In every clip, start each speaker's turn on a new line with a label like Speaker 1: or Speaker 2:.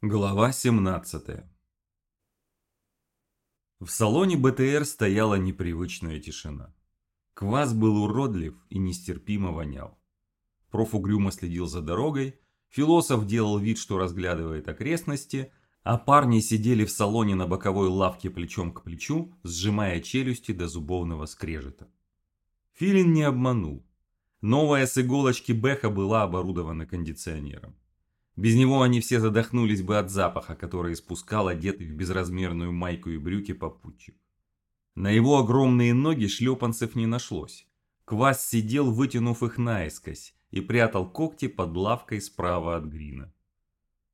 Speaker 1: Глава 17 В салоне БТР стояла непривычная тишина. Квас был уродлив и нестерпимо вонял. Проф угрюмо следил за дорогой, философ делал вид, что разглядывает окрестности, а парни сидели в салоне на боковой лавке плечом к плечу, сжимая челюсти до зубовного скрежета. Филин не обманул. Новая с иголочки Бэха была оборудована кондиционером. Без него они все задохнулись бы от запаха, который испускал одетый в безразмерную майку и брюки попутчик. На его огромные ноги шлепанцев не нашлось. Квас сидел, вытянув их наискось, и прятал когти под лавкой справа от Грина.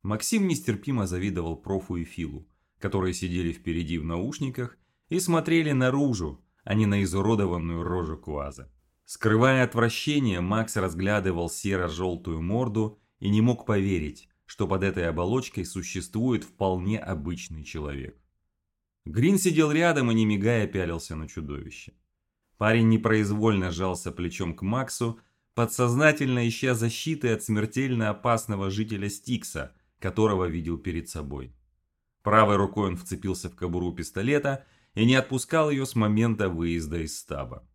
Speaker 1: Максим нестерпимо завидовал профу и Филу, которые сидели впереди в наушниках и смотрели наружу, а не на изуродованную рожу Кваза. Скрывая отвращение, Макс разглядывал серо-желтую морду и не мог поверить, что под этой оболочкой существует вполне обычный человек. Грин сидел рядом и не мигая пялился на чудовище. Парень непроизвольно сжался плечом к Максу, подсознательно ища защиты от смертельно опасного жителя Стикса, которого видел перед собой. Правой рукой он вцепился в кобуру пистолета и не отпускал ее с момента выезда из стаба.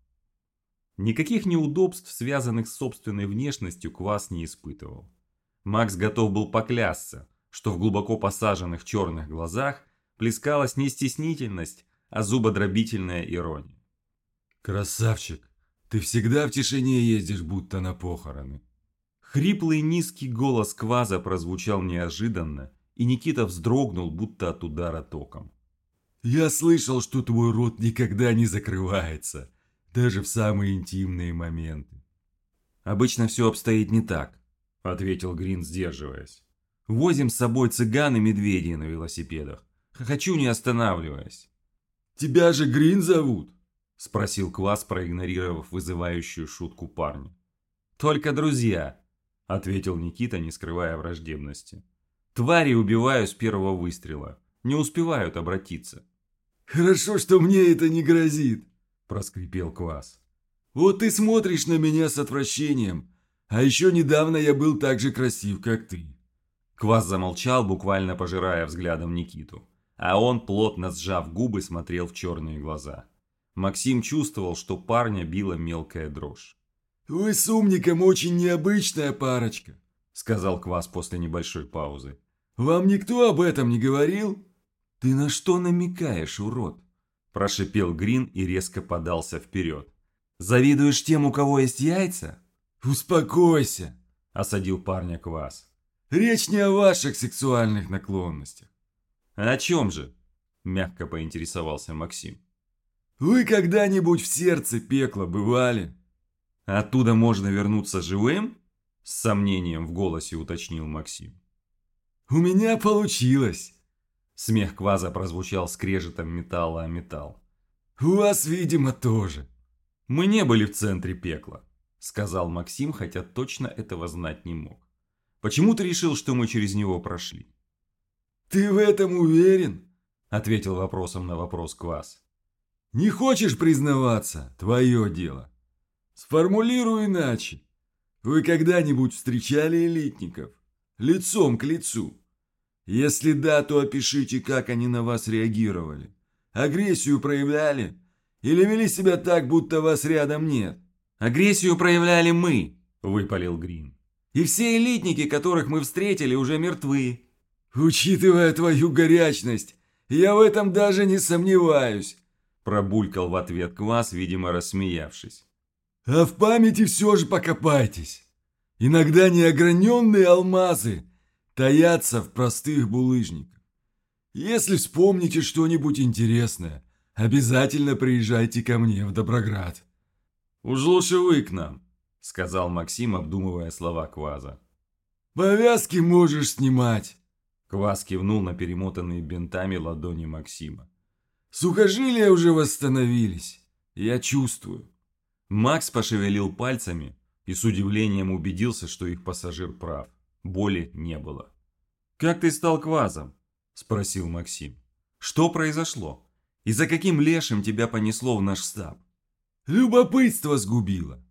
Speaker 1: Никаких неудобств, связанных с собственной внешностью, Квас не испытывал. Макс готов был поклясться, что в глубоко посаженных черных глазах плескалась не стеснительность, а зубодробительная ирония.
Speaker 2: «Красавчик, ты всегда в тишине ездишь, будто на похороны».
Speaker 1: Хриплый низкий голос Кваза прозвучал неожиданно, и Никита вздрогнул, будто от удара током.
Speaker 2: «Я слышал, что твой рот никогда не закрывается, даже в самые интимные моменты».
Speaker 1: «Обычно все обстоит не так. – ответил Грин, сдерживаясь. «Возим с собой цыган и медведей на велосипедах. Хочу не останавливаясь».
Speaker 2: «Тебя же Грин зовут?»
Speaker 1: – спросил Квас, проигнорировав вызывающую шутку парня. «Только друзья», – ответил Никита, не скрывая враждебности. «Твари убиваю с первого выстрела. Не успевают обратиться».
Speaker 2: «Хорошо, что мне это не грозит», – проскрипел Квас. «Вот ты смотришь на меня с отвращением, а еще недавно я был так же красив, как ты».
Speaker 1: Квас замолчал, буквально пожирая взглядом Никиту. А он, плотно сжав губы, смотрел в черные глаза. Максим чувствовал, что парня била мелкая дрожь.
Speaker 2: «Вы с умником очень необычная парочка», — сказал Квас после небольшой паузы. «Вам никто об этом не говорил?»
Speaker 1: «Ты на что намекаешь, урод?» – прошипел Грин и резко подался вперед. «Завидуешь тем, у кого есть яйца?
Speaker 2: «Успокойся!» – осадил парня Квас. «Речь не о ваших сексуальных наклонностях».
Speaker 1: «О чем же?» – мягко поинтересовался Максим.
Speaker 2: «Вы когда-нибудь в сердце пекла бывали?»
Speaker 1: «Оттуда можно вернуться живым?» – с сомнением в голосе уточнил Максим.
Speaker 2: «У меня получилось!»
Speaker 1: Смех Кваза прозвучал скрежетом металла о металл.
Speaker 2: «У вас, видимо, тоже!»
Speaker 1: «Мы не были в центре пекла», сказал Максим, хотя точно этого знать не мог. Почему ты решил, что мы через него прошли?
Speaker 2: Ты в этом уверен?
Speaker 1: Ответил вопросом на вопрос Квас.
Speaker 2: Не хочешь признаваться? Твое дело. Сформулирую иначе. Вы когда-нибудь встречали элитников? Лицом к лицу? Если да, то опишите, как они на вас реагировали. Агрессию проявляли? Или вели себя так, будто вас рядом нет?
Speaker 1: «Агрессию проявляли мы», – выпалил Грин. «И все элитники, которых мы встретили, уже мертвы».
Speaker 2: «Учитывая твою горячность, я в этом даже не сомневаюсь», – пробулькал в ответ Квас, видимо, рассмеявшись. «А в памяти все же покопайтесь. Иногда неограненные алмазы таятся в простых булыжниках. Если вспомните что-нибудь интересное, обязательно приезжайте ко мне в Доброград».
Speaker 1: «Уж лучше вы к нам», — сказал Максим, обдумывая слова Кваза.
Speaker 2: «Повязки можешь снимать», —
Speaker 1: Кваз кивнул на перемотанные бинтами ладони Максима.
Speaker 2: «Сухожилия уже восстановились. Я чувствую».
Speaker 1: Макс пошевелил пальцами и с удивлением убедился, что их пассажир прав. Боли не было. «Как ты стал квазом?» – спросил Максим. «Что произошло? И за каким лешим тебя понесло в наш стаб?»
Speaker 2: Любопытство сгубило,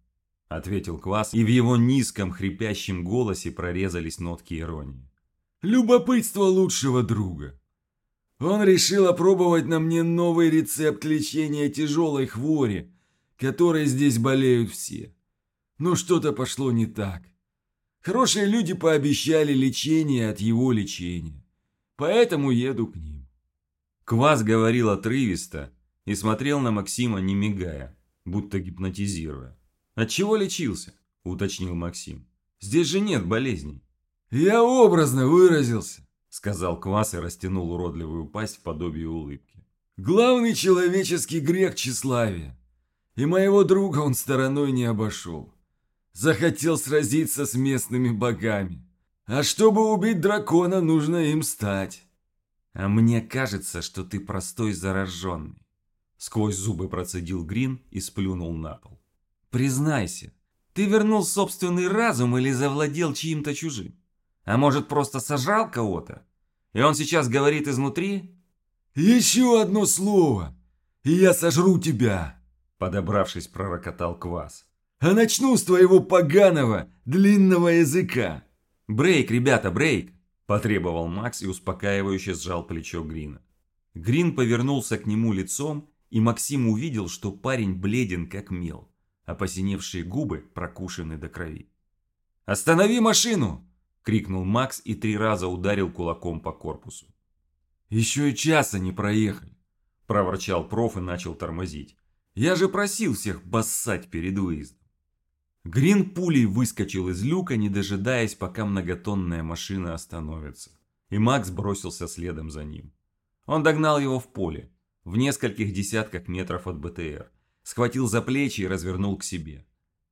Speaker 1: ответил Квас, и в его низком хрипящем голосе прорезались нотки иронии.
Speaker 2: Любопытство лучшего друга. Он решил опробовать на мне новый рецепт лечения тяжелой хвори, которой здесь болеют все. Но что-то пошло не так. Хорошие люди пообещали лечение от его лечения. Поэтому еду к ним.
Speaker 1: Квас говорил отрывисто и смотрел на Максима не мигая, будто гипнотизируя. «От чего лечился?» – уточнил Максим. «Здесь же нет болезней».
Speaker 2: «Я образно выразился», — сказал
Speaker 1: Квас и растянул уродливую пасть в подобие улыбки.
Speaker 2: «Главный человеческий грех тщеславия. И моего друга он стороной не обошел. Захотел сразиться с местными богами. А чтобы убить дракона, нужно им стать».
Speaker 1: «А мне кажется, что ты простой зараженный», — сквозь зубы процедил Грин и сплюнул на пол. «Признайся, ты вернул собственный разум или завладел чьим-то чужим?» А может, просто сожрал кого-то? И он сейчас говорит изнутри?
Speaker 2: «Еще одно слово, и я сожру тебя!»
Speaker 1: Подобравшись, пророкотал Квас.
Speaker 2: «А начну с твоего поганого, длинного языка!»
Speaker 1: «Брейк, ребята, брейк!» Потребовал Макс и успокаивающе сжал плечо Грина. Грин повернулся к нему лицом, и Максим увидел, что парень бледен как мел, а посиневшие губы прокушены до крови. «Останови машину!» крикнул Макс и три раза ударил кулаком по корпусу.
Speaker 2: «Еще и часа не проехали», –
Speaker 1: проворчал проф и начал тормозить. «Я же просил всех бассать перед выездом». Грин пулей выскочил из люка, не дожидаясь, пока многотонная машина остановится. И Макс бросился следом за ним. Он догнал его в поле, в нескольких десятках метров от БТР, схватил за плечи и развернул к себе.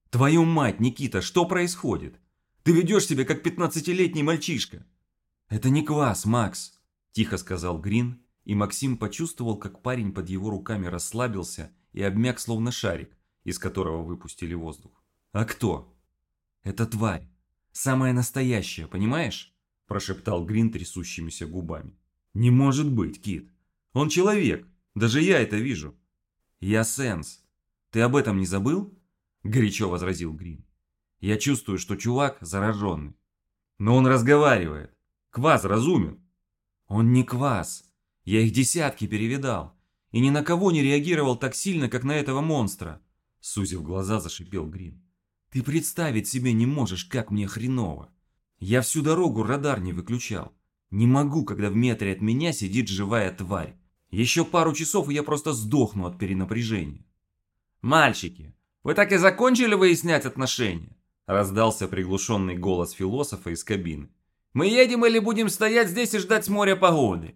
Speaker 1: «Твою мать, Никита, что происходит? Ты ведешь себя как пятнадцатилетний мальчишка. Это не квас, Макс, тихо сказал Грин, и Максим почувствовал, как парень под его руками расслабился и обмяк словно шарик, из которого выпустили воздух. А кто? Это тварь. Самая настоящая, понимаешь? Прошептал Грин трясущимися губами. Не может быть, Кит. Он человек. Даже я это вижу. Я Сенс. Ты об этом не забыл? Горячо возразил Грин. Я чувствую, что чувак зараженный. Но он разговаривает. Квас разумен. Он не квас. Я их десятки перевидал. И ни на кого не реагировал так сильно, как на этого монстра. Сузив глаза, зашипел Грин. Ты представить себе не можешь, как мне хреново. Я всю дорогу радар не выключал. Не могу, когда в метре от меня сидит живая тварь. Еще пару часов, и я просто сдохну от перенапряжения. Мальчики, вы так и закончили выяснять отношения? Раздался приглушенный голос философа из кабины. «Мы едем или будем стоять здесь и ждать с моря погоды?»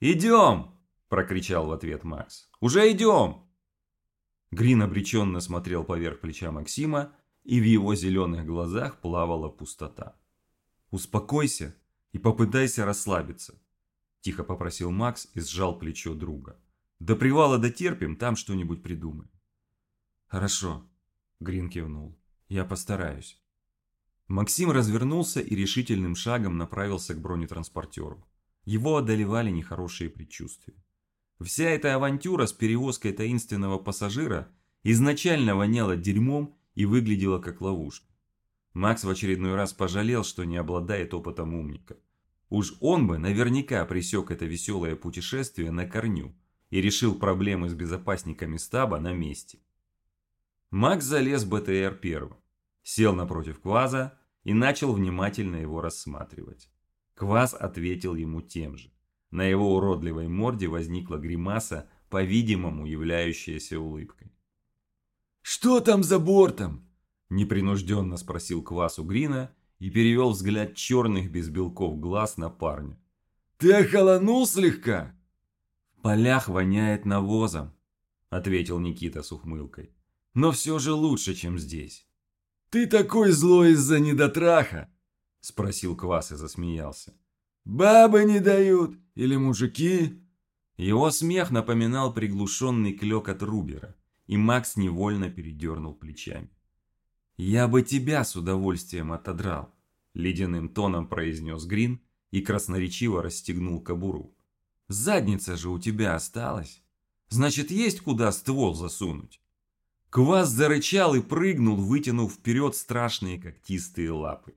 Speaker 1: «Идем!» – прокричал в ответ Макс. «Уже идем!» Грин обреченно смотрел поверх плеча Максима, и в его зеленых глазах плавала пустота. «Успокойся и попытайся расслабиться», – тихо попросил Макс и сжал плечо друга. «До привала дотерпим, там что-нибудь придумаем». «Хорошо», – Грин кивнул. Я постараюсь. Максим развернулся и решительным шагом направился к бронетранспортеру. Его одолевали нехорошие предчувствия. Вся эта авантюра с перевозкой таинственного пассажира изначально воняла дерьмом и выглядела как ловушка. Макс в очередной раз пожалел, что не обладает опытом умника. Уж он бы наверняка пресек это веселое путешествие на корню и решил проблемы с безопасниками стаба на месте. Макс залез в БТР первым, сел напротив Кваза и начал внимательно его рассматривать. Кваз ответил ему тем же. На его уродливой морде возникла гримаса, по-видимому являющаяся улыбкой.
Speaker 2: «Что там за бортом?»
Speaker 1: Непринужденно спросил Квас у Грина и перевел взгляд черных без белков глаз на парня.
Speaker 2: «Ты охолонул слегка?»
Speaker 1: «В полях воняет навозом», — ответил Никита с ухмылкой но все же лучше, чем здесь.
Speaker 2: «Ты такой злой из-за недотраха?»
Speaker 1: – спросил Квас и засмеялся.
Speaker 2: «Бабы не дают? Или мужики?»
Speaker 1: Его смех напоминал приглушенный клек от Рубера, и Макс невольно передернул плечами. «Я бы тебя с удовольствием отодрал», – ледяным тоном произнес Грин и красноречиво расстегнул кобуру. «Задница же у тебя осталась. Значит, есть куда ствол засунуть». Квас зарычал и прыгнул, вытянув вперед страшные когтистые лапы.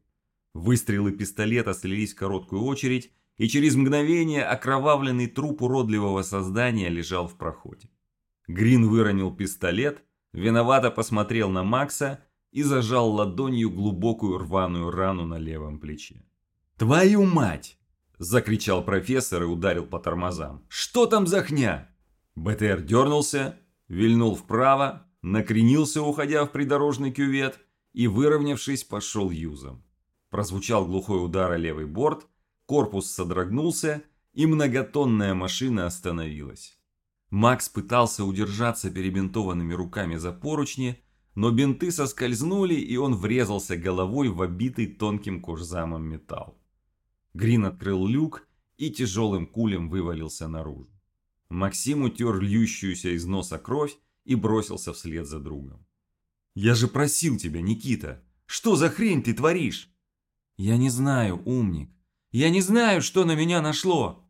Speaker 1: Выстрелы пистолета слились в короткую очередь, и через мгновение окровавленный труп уродливого создания лежал в проходе. Грин выронил пистолет, виновато посмотрел на Макса и зажал ладонью глубокую рваную рану на левом плече. «Твою мать!» – закричал профессор и ударил по тормозам. «Что там за хня?» БТР дернулся, вильнул вправо, накренился, уходя в придорожный кювет, и, выровнявшись, пошел юзом. Прозвучал глухой удар о левый борт, корпус содрогнулся, и многотонная машина остановилась. Макс пытался удержаться перебинтованными руками за поручни, но бинты соскользнули, и он врезался головой в обитый тонким кожзамом металл. Грин открыл люк и тяжелым кулем вывалился наружу. Максим утер льющуюся из носа кровь и бросился вслед за другом. «Я же просил тебя, Никита! Что за хрень ты творишь?» «Я не знаю, умник. Я не знаю, что на меня нашло!»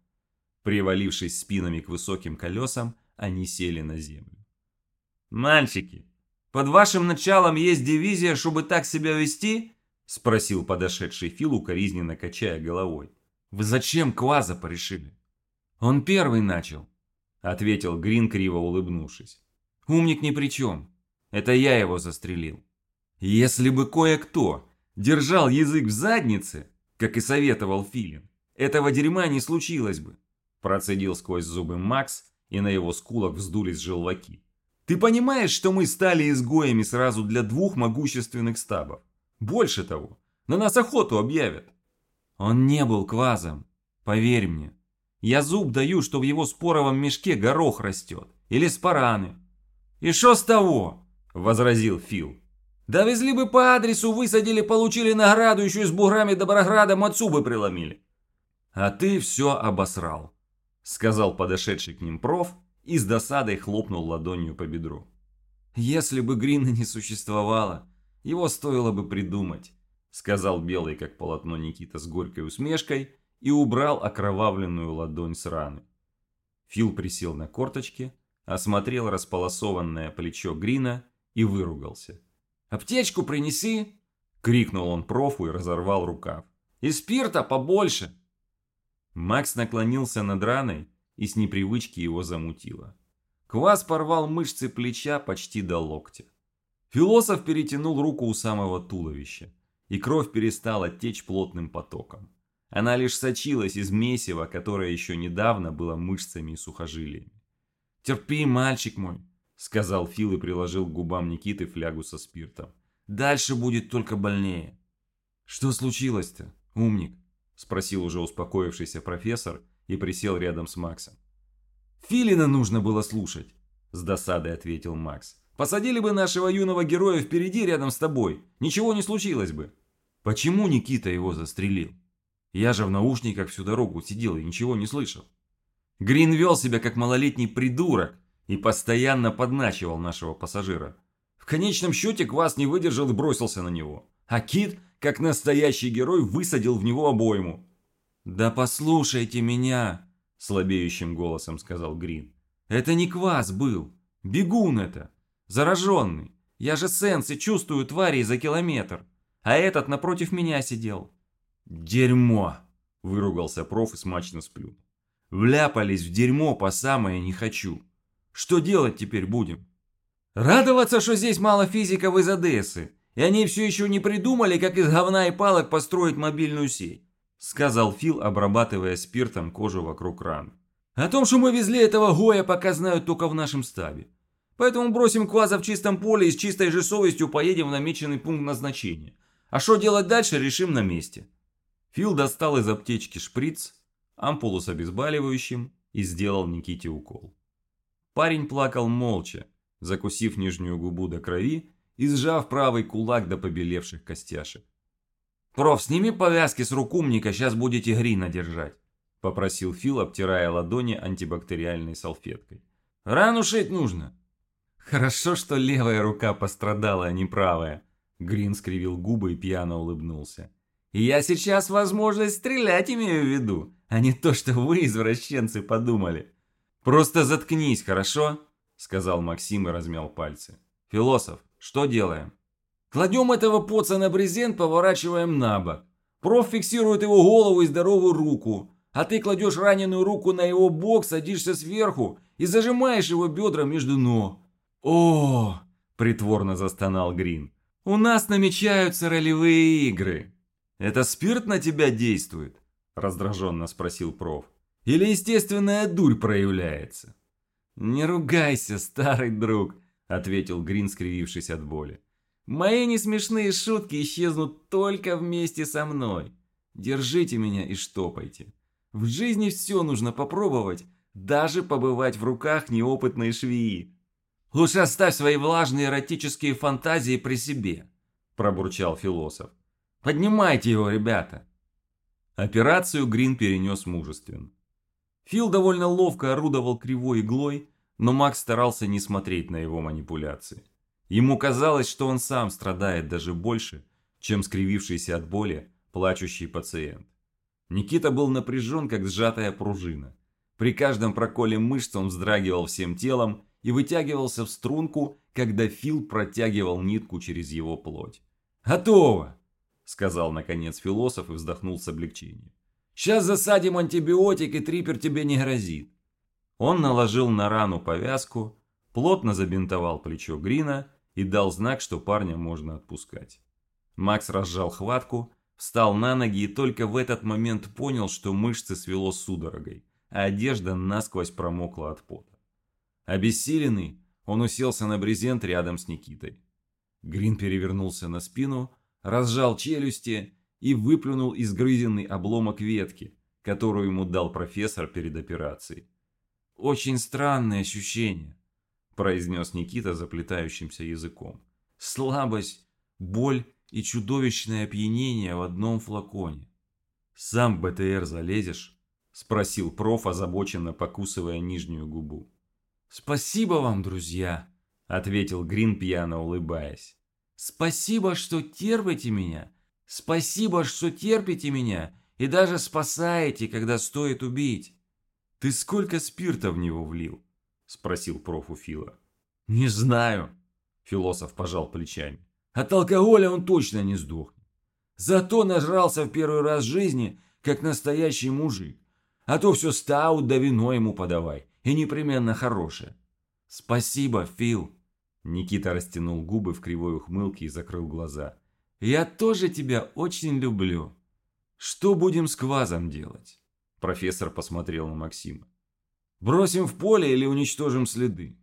Speaker 1: Привалившись спинами к высоким колесам, они сели на землю. «Мальчики, под вашим началом есть дивизия, чтобы так себя вести?» Спросил подошедший Фил, укоризненно качая головой. «Вы зачем Кваза порешили?» «Он первый начал», — ответил Грин, криво улыбнувшись. «Умник ни при чем. Это я его застрелил. Если бы кое-кто держал язык в заднице, как и советовал Филин, этого дерьма не случилось бы», — процедил сквозь зубы Макс, и на его скулах вздулись желваки. «Ты понимаешь, что мы стали изгоями сразу для двух могущественных стабов? Больше того, на нас охоту объявят». «Он не был квазом, поверь мне», я зуб даю, что в его споровом мешке горох растет. Или спараны. И что с того? Возразил Фил. Довезли бы по адресу, высадили, получили награду, еще и с буграми Доброграда Мацубы приломили. А ты все обосрал, сказал подошедший к ним проф и с досадой хлопнул ладонью по бедру. Если бы Грина не существовало, его стоило бы придумать, сказал белый как полотно Никита с горькой усмешкой и убрал окровавленную ладонь с раны. Фил присел на корточки, осмотрел располосованное плечо Грина и выругался. «Аптечку принеси!» — крикнул он профу и разорвал рукав. «И спирта побольше!» Макс наклонился над раной и с непривычки его замутило. Квас порвал мышцы плеча почти до локтя. Философ перетянул руку у самого туловища, и кровь перестала течь плотным потоком. Она лишь сочилась из месива, которое еще недавно было мышцами и сухожилиями. «Терпи, мальчик мой», — сказал Фил и приложил к губам Никиты флягу со спиртом. «Дальше будет только больнее». «Что случилось-то, умник?» — спросил уже успокоившийся профессор и присел рядом с Максом. «Филина нужно было слушать», — с досадой ответил Макс. «Посадили бы нашего юного героя впереди рядом с тобой, ничего не случилось бы». «Почему Никита его застрелил?» Я же в наушниках всю дорогу сидел и ничего не слышал. Грин вел себя как малолетний придурок и постоянно подначивал нашего пассажира. В конечном счете Квас не выдержал и бросился на него. А Кит, как настоящий герой, высадил в него обойму. «Да послушайте меня!» – слабеющим голосом сказал Грин. «Это не Квас был. Бегун это. Зараженный. Я же сенс и чувствую тварей за километр. А этот напротив меня сидел. «Дерьмо!» – выругался проф и смачно сплюнул. «Вляпались в дерьмо по самое не хочу. Что делать теперь будем?» «Радоваться, что здесь мало физиков из Одессы, и они все еще не придумали, как из говна и палок построить мобильную сеть», – сказал Фил, обрабатывая спиртом кожу вокруг ран. «О том, что мы везли этого Гоя, пока знают только в нашем стабе. Поэтому бросим кваза в чистом поле и с чистой же совестью поедем в намеченный пункт назначения. А что делать дальше, решим на месте». Фил достал из аптечки шприц, ампулу с обезболивающим и сделал Никите укол. Парень плакал молча, закусив нижнюю губу до крови и сжав правый кулак до побелевших костяшек. «Проф, сними повязки с рук умника, сейчас будете Грина держать», – попросил Фил, обтирая ладони антибактериальной салфеткой. «Рану шить нужно». «Хорошо, что левая рука пострадала, а не правая», – Грин скривил губы и пьяно улыбнулся. Я сейчас возможность стрелять имею в виду, а не то, что вы, извращенцы, подумали. Просто заткнись, хорошо? Сказал Максим и размял пальцы. Философ, что делаем? Кладем этого поца на брезент, поворачиваем на бок.
Speaker 3: Проф фиксирует его голову и здоровую руку, а ты кладешь раненую руку на его бок, садишься сверху и зажимаешь его бедра между ног. О, притворно застонал Грин. У нас намечаются ролевые игры. Это спирт на тебя действует? Раздраженно спросил проф. Или естественная дурь проявляется? Не ругайся, старый друг, ответил Грин, скривившись от боли. Мои несмешные шутки исчезнут только вместе со мной. Держите меня и штопайте. В жизни все нужно попробовать, даже побывать в руках неопытной швеи. Лучше оставь свои влажные эротические фантазии при себе, пробурчал философ. Поднимайте его, ребята. Операцию Грин перенес мужественно. Фил довольно ловко орудовал кривой иглой, но Макс старался не смотреть на его манипуляции. Ему казалось, что он сам страдает даже больше, чем скривившийся от боли плачущий пациент. Никита был напряжен, как сжатая пружина. При каждом проколе мышц он вздрагивал всем телом и вытягивался в струнку, когда Фил протягивал нитку через его плоть. «Готово!» – сказал наконец философ и вздохнул с облегчением. «Сейчас засадим антибиотик, и трипер тебе не грозит». Он наложил на рану повязку, плотно забинтовал плечо Грина и дал знак, что парня можно отпускать. Макс разжал хватку, встал на ноги и только в этот момент понял, что мышцы свело судорогой, а одежда насквозь промокла от пота. Обессиленный, он уселся на брезент рядом с Никитой. Грин перевернулся на спину, разжал челюсти и выплюнул изгрызенный обломок ветки, которую ему дал профессор перед операцией. «Очень странное ощущение», – произнес Никита заплетающимся языком. «Слабость, боль и чудовищное опьянение в одном флаконе». «Сам в БТР залезешь?» – спросил проф, озабоченно покусывая нижнюю губу. «Спасибо вам, друзья», — ответил Грин, пьяно улыбаясь. «Спасибо, что терпите меня. Спасибо, что терпите меня и даже спасаете, когда стоит убить». «Ты сколько спирта в него влил?» — спросил проф у Фила. «Не знаю», — философ пожал плечами. «От алкоголя он точно не сдохнет. Зато нажрался в первый раз в жизни, как настоящий мужик. А то все стаут да вино ему подавай и непременно хорошее. Спасибо, Фил. Никита растянул губы в кривой ухмылке и закрыл глаза. Я тоже тебя очень люблю. Что будем с квазом делать? Профессор посмотрел на Максима. Бросим в поле или уничтожим следы?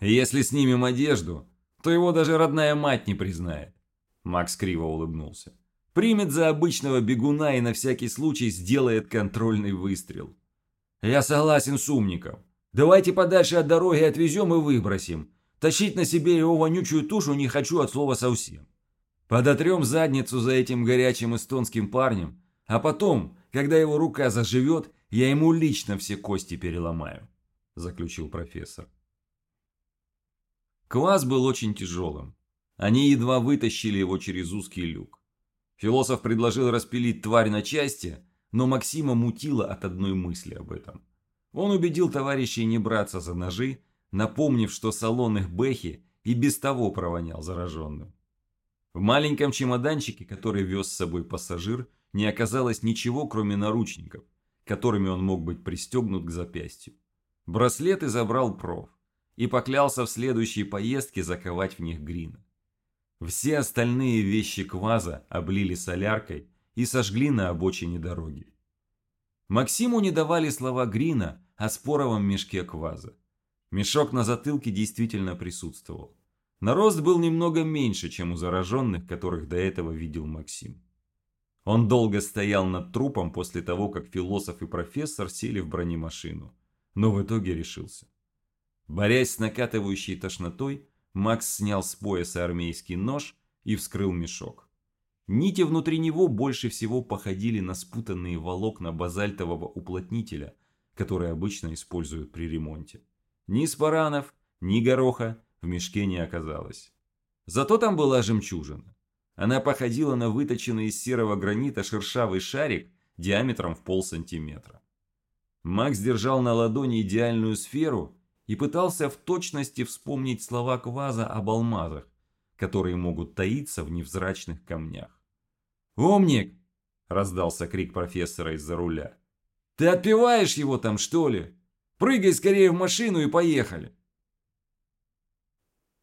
Speaker 3: Если снимем одежду, то его даже родная мать не признает. Макс криво улыбнулся. Примет за обычного бегуна и на всякий случай сделает контрольный выстрел. «Я согласен с умником. Давайте подальше от дороги отвезем и выбросим. Тащить на себе его вонючую тушу не хочу от слова совсем. Подотрем задницу за этим горячим эстонским парнем, а потом, когда его рука заживет, я ему лично все кости переломаю», – заключил профессор. Класс был очень тяжелым. Они едва вытащили его через узкий люк. Философ предложил распилить тварь на части, но Максима мутило от одной мысли об этом. Он убедил товарищей не браться за ножи, напомнив, что салон их Бэхи и без того провонял зараженным. В маленьком чемоданчике, который вез с собой пассажир, не оказалось ничего, кроме наручников, которыми он мог быть пристегнут к запястью. Браслеты забрал проф и поклялся в следующей поездке заковать в них Грина. Все остальные вещи кваза облили соляркой и сожгли на обочине дороги. Максиму не давали слова Грина о споровом мешке кваза. Мешок на затылке действительно присутствовал. Нарост был немного меньше, чем у зараженных, которых до этого видел Максим. Он долго стоял над трупом после того, как философ и профессор сели в бронемашину, но в итоге решился. Борясь с накатывающей тошнотой, Макс снял с пояса армейский нож и вскрыл мешок. Нити внутри него больше всего походили на спутанные волокна базальтового уплотнителя, которые обычно используют при ремонте. Ни спаранов, ни гороха в мешке не оказалось. Зато там была жемчужина. Она походила на выточенный из серого гранита шершавый шарик диаметром в полсантиметра. Макс держал на ладони идеальную сферу и пытался в точности вспомнить слова Кваза об алмазах, которые могут таиться в невзрачных камнях. «Умник!»
Speaker 1: – раздался крик профессора из-за руля.
Speaker 3: «Ты отпиваешь его там, что ли? Прыгай скорее в машину и поехали!»